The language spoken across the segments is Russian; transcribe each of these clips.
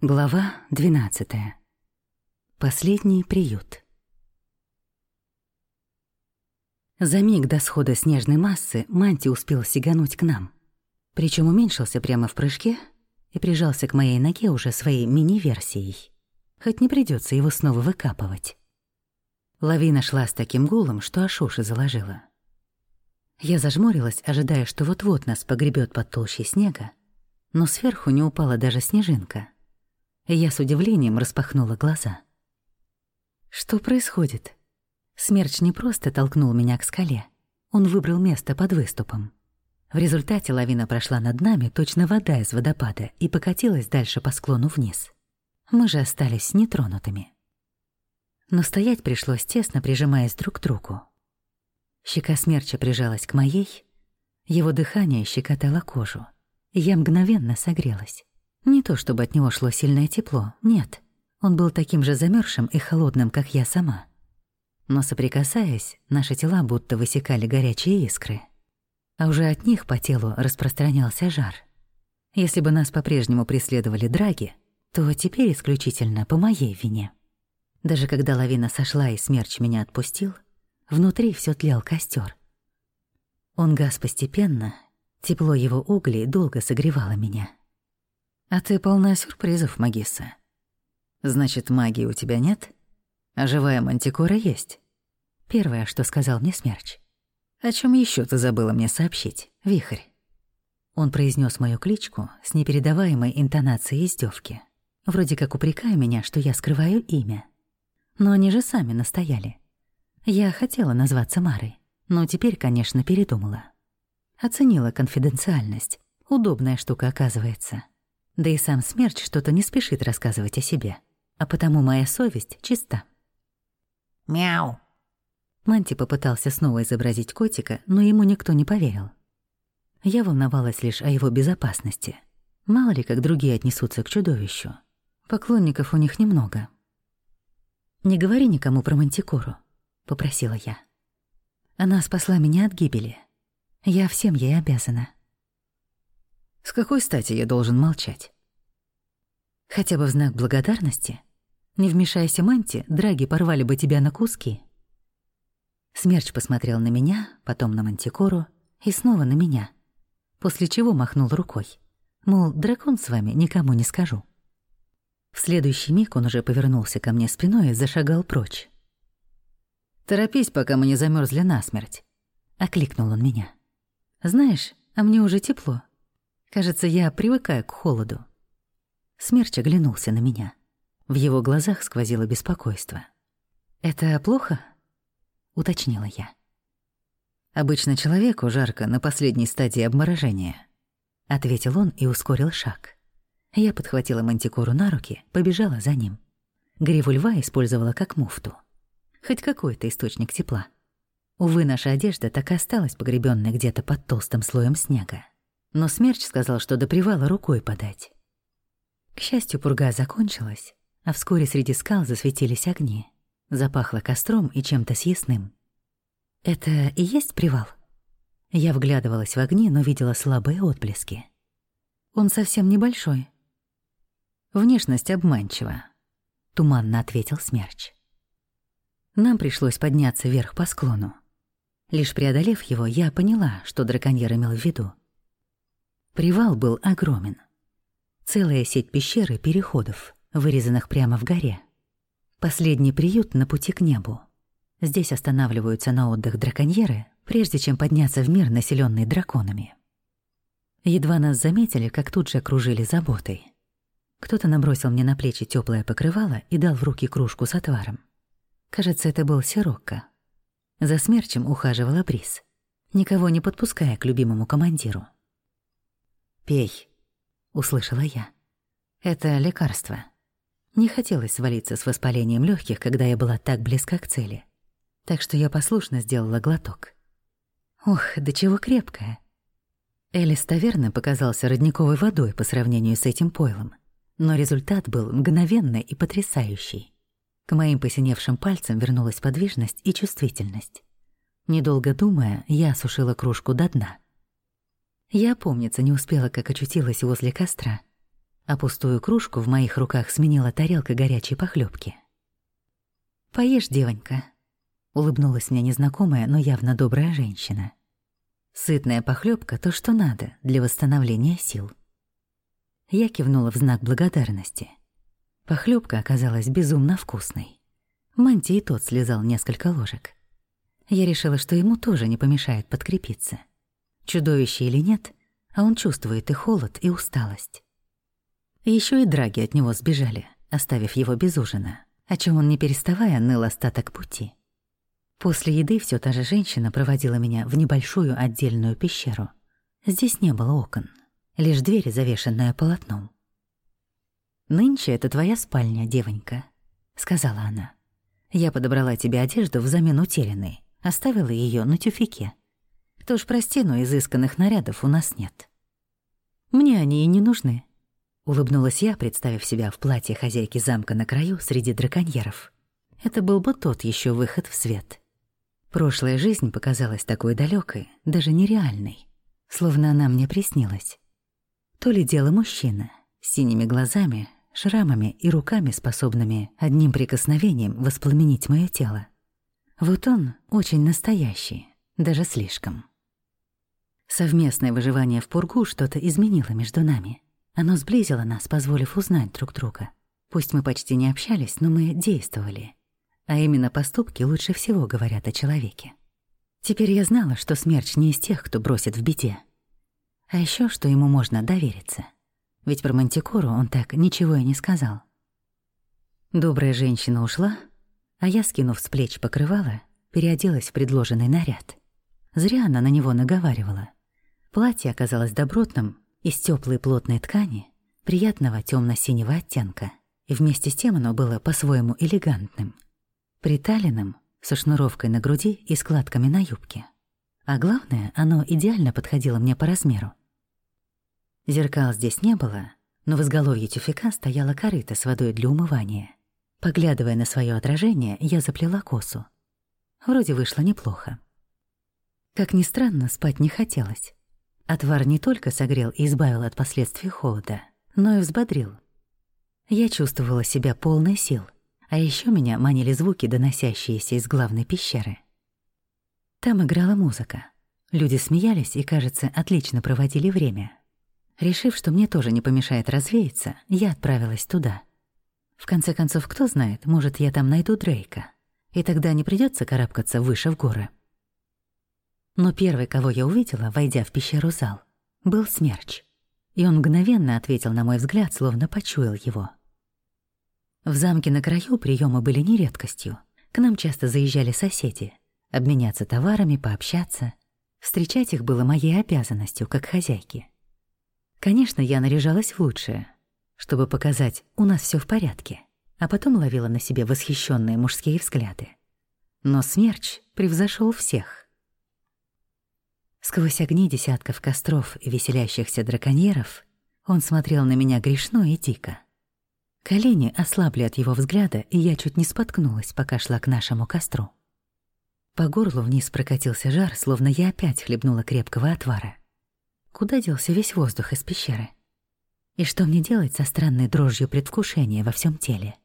Глава 12. Последний приют. За миг до схода снежной массы Манти успел сигануть к нам. Причем уменьшился прямо в прыжке и прижался к моей ноге уже своей мини-версией. Хоть не придется его снова выкапывать. Лавина шла с таким гулом, что аж уши заложила. Я зажмурилась, ожидая, что вот-вот нас погребет под толщей снега, но сверху не упала даже снежинка — я с удивлением распахнула глаза. Что происходит? Смерч не просто толкнул меня к скале. Он выбрал место под выступом. В результате лавина прошла над нами, точно вода из водопада, и покатилась дальше по склону вниз. Мы же остались нетронутыми. Но стоять пришлось тесно, прижимаясь друг к другу. Щека смерча прижалась к моей, его дыхание щекотало кожу, я мгновенно согрелась. Не то чтобы от него шло сильное тепло, нет. Он был таким же замерзшим и холодным, как я сама. Но соприкасаясь, наши тела будто высекали горячие искры. А уже от них по телу распространялся жар. Если бы нас по-прежнему преследовали драги, то теперь исключительно по моей вине. Даже когда лавина сошла и смерч меня отпустил, внутри все тлел костер. Он гас постепенно, тепло его углей долго согревало меня. А ты полна сюрпризов, Магисса. Значит, магии у тебя нет? А живая мантикора есть? Первое, что сказал мне Смерч. О чем еще ты забыла мне сообщить, Вихрь? Он произнес мою кличку с непередаваемой интонацией издевки, вроде как упрекая меня, что я скрываю имя. Но они же сами настояли. Я хотела назваться Марой, но теперь, конечно, передумала. Оценила конфиденциальность. Удобная штука, оказывается. Да и сам смерть что-то не спешит рассказывать о себе. А потому моя совесть чиста. «Мяу!» Манти попытался снова изобразить котика, но ему никто не поверил. Я волновалась лишь о его безопасности. Мало ли, как другие отнесутся к чудовищу. Поклонников у них немного. «Не говори никому про Мантикору», — попросила я. Она спасла меня от гибели. Я всем ей обязана. С какой стати я должен молчать? Хотя бы в знак благодарности? Не вмешайся, Манти, драги порвали бы тебя на куски. Смерч посмотрел на меня, потом на Мантикору и снова на меня, после чего махнул рукой. Мол, дракон с вами никому не скажу. В следующий миг он уже повернулся ко мне спиной и зашагал прочь. «Торопись, пока мы не замерзли насмерть», — окликнул он меня. «Знаешь, а мне уже тепло. Кажется, я привыкаю к холоду. Смерч оглянулся на меня. В его глазах сквозило беспокойство. «Это плохо?» — уточнила я. «Обычно человеку жарко на последней стадии обморожения», — ответил он и ускорил шаг. Я подхватила мантикору на руки, побежала за ним. Гриву льва использовала как муфту. Хоть какой-то источник тепла. Увы, наша одежда так и осталась погребенной где-то под толстым слоем снега но Смерч сказал, что до привала рукой подать. К счастью, пурга закончилась, а вскоре среди скал засветились огни. Запахло костром и чем-то съестным. «Это и есть привал?» Я вглядывалась в огни, но видела слабые отблески. «Он совсем небольшой». «Внешность обманчива», — туманно ответил Смерч. Нам пришлось подняться вверх по склону. Лишь преодолев его, я поняла, что драконьер имел в виду. Привал был огромен. Целая сеть пещер и переходов, вырезанных прямо в горе. Последний приют на пути к небу. Здесь останавливаются на отдых драконьеры, прежде чем подняться в мир, населенный драконами. Едва нас заметили, как тут же окружили заботой. Кто-то набросил мне на плечи теплое покрывало и дал в руки кружку с отваром. Кажется, это был сирокко. За смерчем ухаживала Брис, никого не подпуская к любимому командиру. «Пей», — услышала я. «Это лекарство». Не хотелось свалиться с воспалением легких, когда я была так близка к цели. Так что я послушно сделала глоток. Ох, да чего крепкая. Элис таверны показался родниковой водой по сравнению с этим пойлом. Но результат был мгновенный и потрясающий. К моим посиневшим пальцам вернулась подвижность и чувствительность. Недолго думая, я осушила кружку до дна — я, помнится, не успела, как очутилась возле костра. а пустую кружку в моих руках сменила тарелка горячей похлебки. «Поешь, девонька», — улыбнулась мне незнакомая, но явно добрая женщина. «Сытная похлебка то, что надо для восстановления сил». Я кивнула в знак благодарности. Похлебка оказалась безумно вкусной. Манти и тот слезал несколько ложек. Я решила, что ему тоже не помешает подкрепиться. Чудовище или нет, а он чувствует и холод, и усталость. Еще и драги от него сбежали, оставив его без ужина, о чем он не переставая ныл остаток пути. После еды все та же женщина проводила меня в небольшую отдельную пещеру. Здесь не было окон, лишь дверь, завешенная полотном. «Нынче это твоя спальня, девонька», — сказала она. «Я подобрала тебе одежду взамен утерянной, оставила ее на тюфике. Ты уж прости, но изысканных нарядов у нас нет». «Мне они и не нужны», — улыбнулась я, представив себя в платье хозяйки замка на краю среди драконьеров. Это был бы тот еще выход в свет. Прошлая жизнь показалась такой далекой, даже нереальной, словно она мне приснилась. То ли дело мужчина, с синими глазами, шрамами и руками, способными одним прикосновением воспламенить моё тело. Вот он очень настоящий, даже слишком. Совместное выживание в пургу что-то изменило между нами. Оно сблизило нас, позволив узнать друг друга. Пусть мы почти не общались, но мы действовали. А именно поступки лучше всего говорят о человеке. Теперь я знала, что смерч не из тех, кто бросит в беде. А еще, что ему можно довериться. Ведь про Мантикору он так ничего и не сказал. Добрая женщина ушла, а я, скинув с плеч покрывало, переоделась в предложенный наряд. Зря она на него наговаривала. Платье оказалось добротным, из теплой плотной ткани, приятного темно синего оттенка, и вместе с тем оно было по-своему элегантным, приталенным, со шнуровкой на груди и складками на юбке. А главное, оно идеально подходило мне по размеру. Зеркал здесь не было, но в изголовье тюфика стояла корыта с водой для умывания. Поглядывая на свое отражение, я заплела косу. Вроде вышло неплохо. Как ни странно, спать не хотелось. Отвар не только согрел и избавил от последствий холода, но и взбодрил. Я чувствовала себя полной сил, а еще меня манили звуки, доносящиеся из главной пещеры. Там играла музыка. Люди смеялись и, кажется, отлично проводили время. Решив, что мне тоже не помешает развеяться, я отправилась туда. В конце концов, кто знает, может, я там найду Дрейка. И тогда не придется карабкаться выше в горы. Но первый, кого я увидела, войдя в пещеру зал, был Смерч. И он мгновенно ответил на мой взгляд, словно почуял его. В замке на краю приемы были не редкостью. К нам часто заезжали соседи. Обменяться товарами, пообщаться. Встречать их было моей обязанностью, как хозяйки. Конечно, я наряжалась в лучшее, чтобы показать, у нас все в порядке, а потом ловила на себе восхищенные мужские взгляды. Но смерч превзошел всех. Сквозь огни десятков костров и веселящихся драконьеров он смотрел на меня грешно и дико. Колени ослабли от его взгляда, и я чуть не споткнулась, пока шла к нашему костру. По горлу вниз прокатился жар, словно я опять хлебнула крепкого отвара. Куда делся весь воздух из пещеры? И что мне делать со странной дрожью предвкушения во всем теле?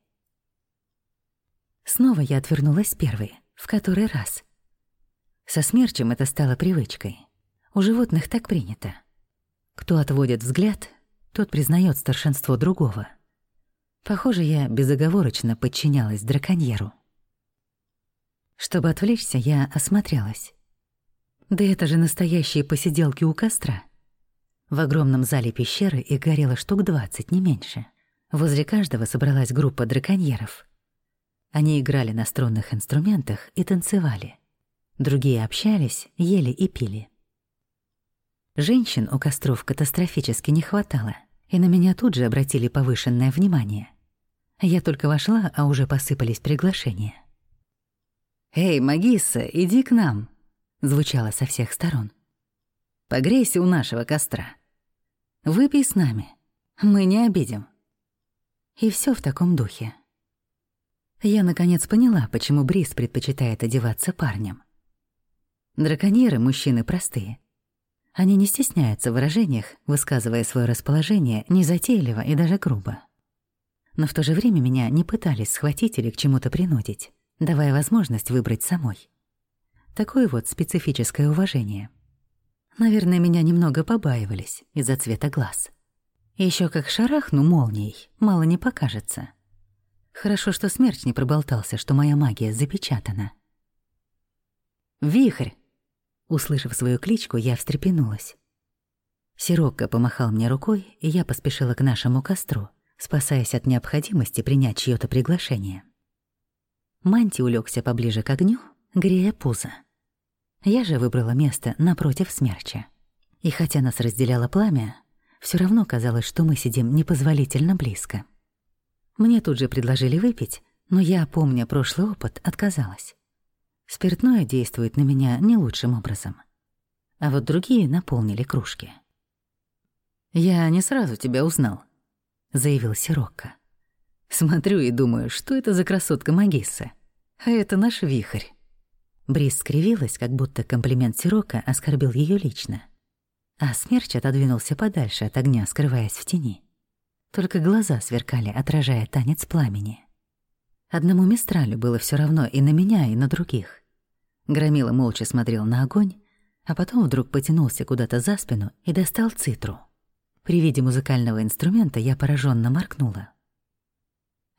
Снова я отвернулась первой, в который раз. Со смерчем это стало привычкой. У животных так принято. Кто отводит взгляд, тот признает старшинство другого. Похоже, я безоговорочно подчинялась драконьеру. Чтобы отвлечься, я осмотрелась. Да это же настоящие посиделки у костра. В огромном зале пещеры их горело штук двадцать, не меньше. Возле каждого собралась группа драконьеров. Они играли на струнных инструментах и танцевали. Другие общались, ели и пили. Женщин у костров катастрофически не хватало, и на меня тут же обратили повышенное внимание. Я только вошла, а уже посыпались приглашения. «Эй, Магисса, иди к нам!» — звучало со всех сторон. «Погрейся у нашего костра». Выпей с нами. Мы не обидим». И все в таком духе. Я, наконец, поняла, почему Брис предпочитает одеваться парнем. Драконьеры — мужчины простые. Они не стесняются в выражениях, высказывая свое расположение незатейливо и даже грубо. Но в то же время меня не пытались схватить или к чему-то принудить, давая возможность выбрать самой. Такое вот специфическое уважение. Наверное, меня немного побаивались из-за цвета глаз. Еще как шарахну молнией, мало не покажется. Хорошо, что смерч не проболтался, что моя магия запечатана. «Вихрь!» Услышав свою кличку, я встрепенулась. Сирокко помахал мне рукой, и я поспешила к нашему костру, спасаясь от необходимости принять чьё-то приглашение. Манти улегся поближе к огню, грея пузо. Я же выбрала место напротив смерча. И хотя нас разделяло пламя, все равно казалось, что мы сидим непозволительно близко. Мне тут же предложили выпить, но я, помня прошлый опыт, отказалась. Спиртное действует на меня не лучшим образом. А вот другие наполнили кружки. «Я не сразу тебя узнал», — заявил Сирокко. «Смотрю и думаю, что это за красотка Магисса? А это наш вихрь». Брис скривилась, как будто комплимент Сирока оскорбил ее лично. А смерч отодвинулся подальше от огня, скрываясь в тени. Только глаза сверкали, отражая танец пламени. Одному Мистралю было все равно и на меня, и на других. Громила молча смотрел на огонь, а потом вдруг потянулся куда-то за спину и достал цитру. При виде музыкального инструмента я пораженно моркнула.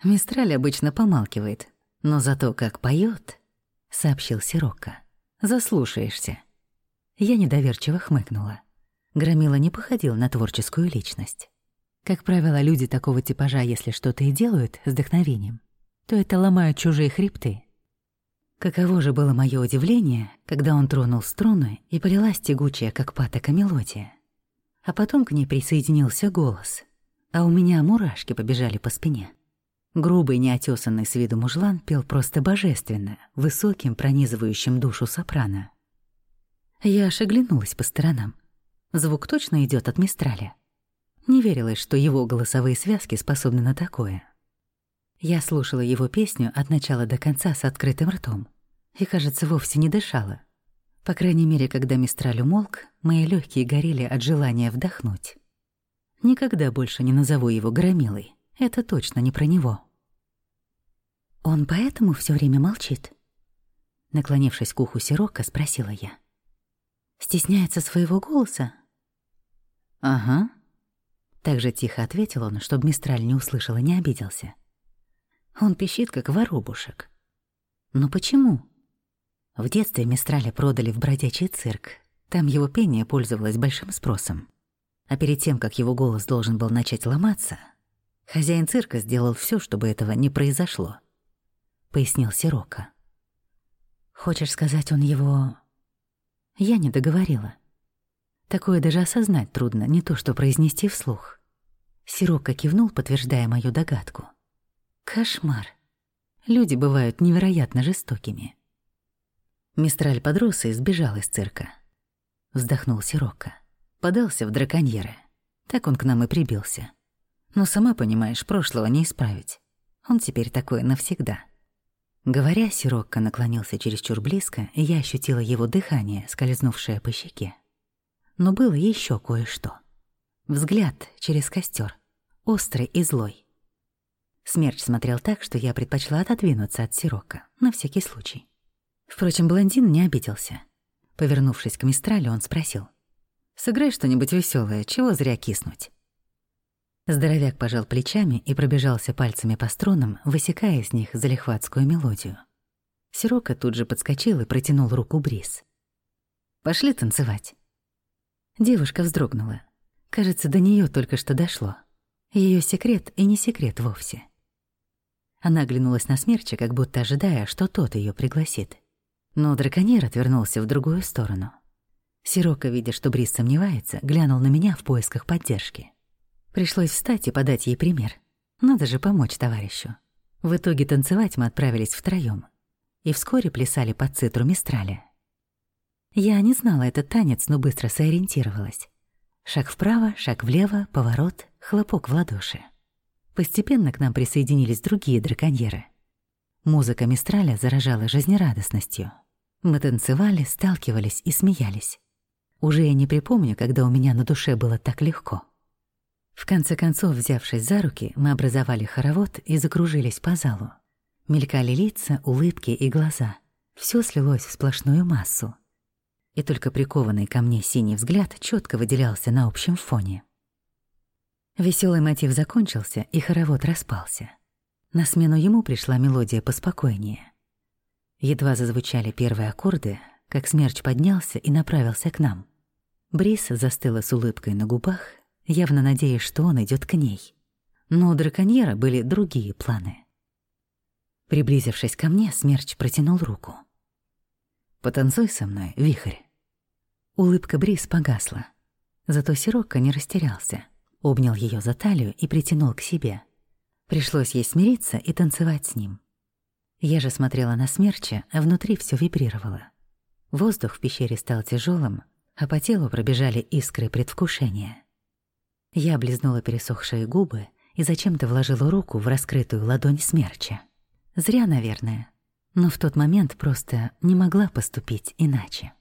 Мистраль обычно помалкивает, но зато как поет, сообщил Сирокко. Заслушаешься. Я недоверчиво хмыкнула. Громила не походил на творческую личность. Как правило, люди такого типажа, если что-то и делают с вдохновением, то это ломают чужие хребты. Каково же было мое удивление, когда он тронул струны и полилась тягучая, как патока, мелодия. А потом к ней присоединился голос, а у меня мурашки побежали по спине. Грубый, неотесанный с виду мужлан пел просто божественно, высоким, пронизывающим душу сопрано. Я аж оглянулась по сторонам. Звук точно идет от Мистраля. Не верилось, что его голосовые связки способны на такое. Я слушала его песню от начала до конца с открытым ртом и, кажется, вовсе не дышала. По крайней мере, когда Мистраль умолк, мои легкие горели от желания вдохнуть. Никогда больше не назову его громилой. Это точно не про него. «Он поэтому все время молчит?» Наклонившись к уху Сирока, спросила я. «Стесняется своего голоса?» «Ага», так же тихо ответил он, чтобы Мистраль не услышал и не обиделся. Он пищит, как воробушек. Но почему? В детстве Мистраля продали в бродячий цирк. Там его пение пользовалось большим спросом. А перед тем, как его голос должен был начать ломаться, хозяин цирка сделал все, чтобы этого не произошло. Пояснил Сирока. «Хочешь сказать, он его...» Я не договорила. Такое даже осознать трудно, не то что произнести вслух. Сирока кивнул, подтверждая мою догадку. Кошмар. Люди бывают невероятно жестокими. Мистраль подрос и сбежал из цирка. Вздохнул Сирока. Подался в драконьеры. Так он к нам и прибился. Но сама понимаешь, прошлого не исправить. Он теперь такой навсегда. Говоря, Сирокко наклонился чересчур близко, и я ощутила его дыхание, скользнувшее по щеке. Но было еще кое-что. Взгляд через костер, острый и злой. Смерч смотрел так, что я предпочла отодвинуться от Сирока, на всякий случай. Впрочем, блондин не обиделся. Повернувшись к Мистралю, он спросил. «Сыграй что-нибудь веселое, чего зря киснуть?» Здоровяк пожал плечами и пробежался пальцами по струнам, высекая из них залихватскую мелодию. Сирока тут же подскочил и протянул руку Бриз. «Пошли танцевать». Девушка вздрогнула. Кажется, до нее только что дошло. Ее секрет и не секрет вовсе. Она оглянулась на смерча, как будто ожидая, что тот ее пригласит. Но драконьер отвернулся в другую сторону. Сирока, видя, что Брис сомневается, глянул на меня в поисках поддержки. Пришлось встать и подать ей пример. Надо же помочь товарищу. В итоге танцевать мы отправились втроём. И вскоре плясали под цитру Мистраля. Я не знала этот танец, но быстро сориентировалась. Шаг вправо, шаг влево, поворот, хлопок в ладоши. Постепенно к нам присоединились другие драконьеры. Музыка Мистраля заражала жизнерадостностью. Мы танцевали, сталкивались и смеялись. Уже я не припомню, когда у меня на душе было так легко. В конце концов, взявшись за руки, мы образовали хоровод и закружились по залу. Мелькали лица, улыбки и глаза. Все слилось в сплошную массу. И только прикованный ко мне синий взгляд четко выделялся на общем фоне. Веселый мотив закончился, и хоровод распался. На смену ему пришла мелодия поспокойнее. Едва зазвучали первые аккорды, как смерч поднялся и направился к нам. Брис застыла с улыбкой на губах, явно надеясь, что он идет к ней. Но у драконьера были другие планы. Приблизившись ко мне, смерч протянул руку. «Потанцуй со мной, вихрь». Улыбка Брис погасла. Зато Сирокко не растерялся, обнял ее за талию и притянул к себе. Пришлось ей смириться и танцевать с ним. Я же смотрела на смерча, а внутри все вибрировало. Воздух в пещере стал тяжелым, а по телу пробежали искры предвкушения. Я облизнула пересохшие губы и зачем-то вложила руку в раскрытую ладонь смерча. Зря, наверное, но в тот момент просто не могла поступить иначе.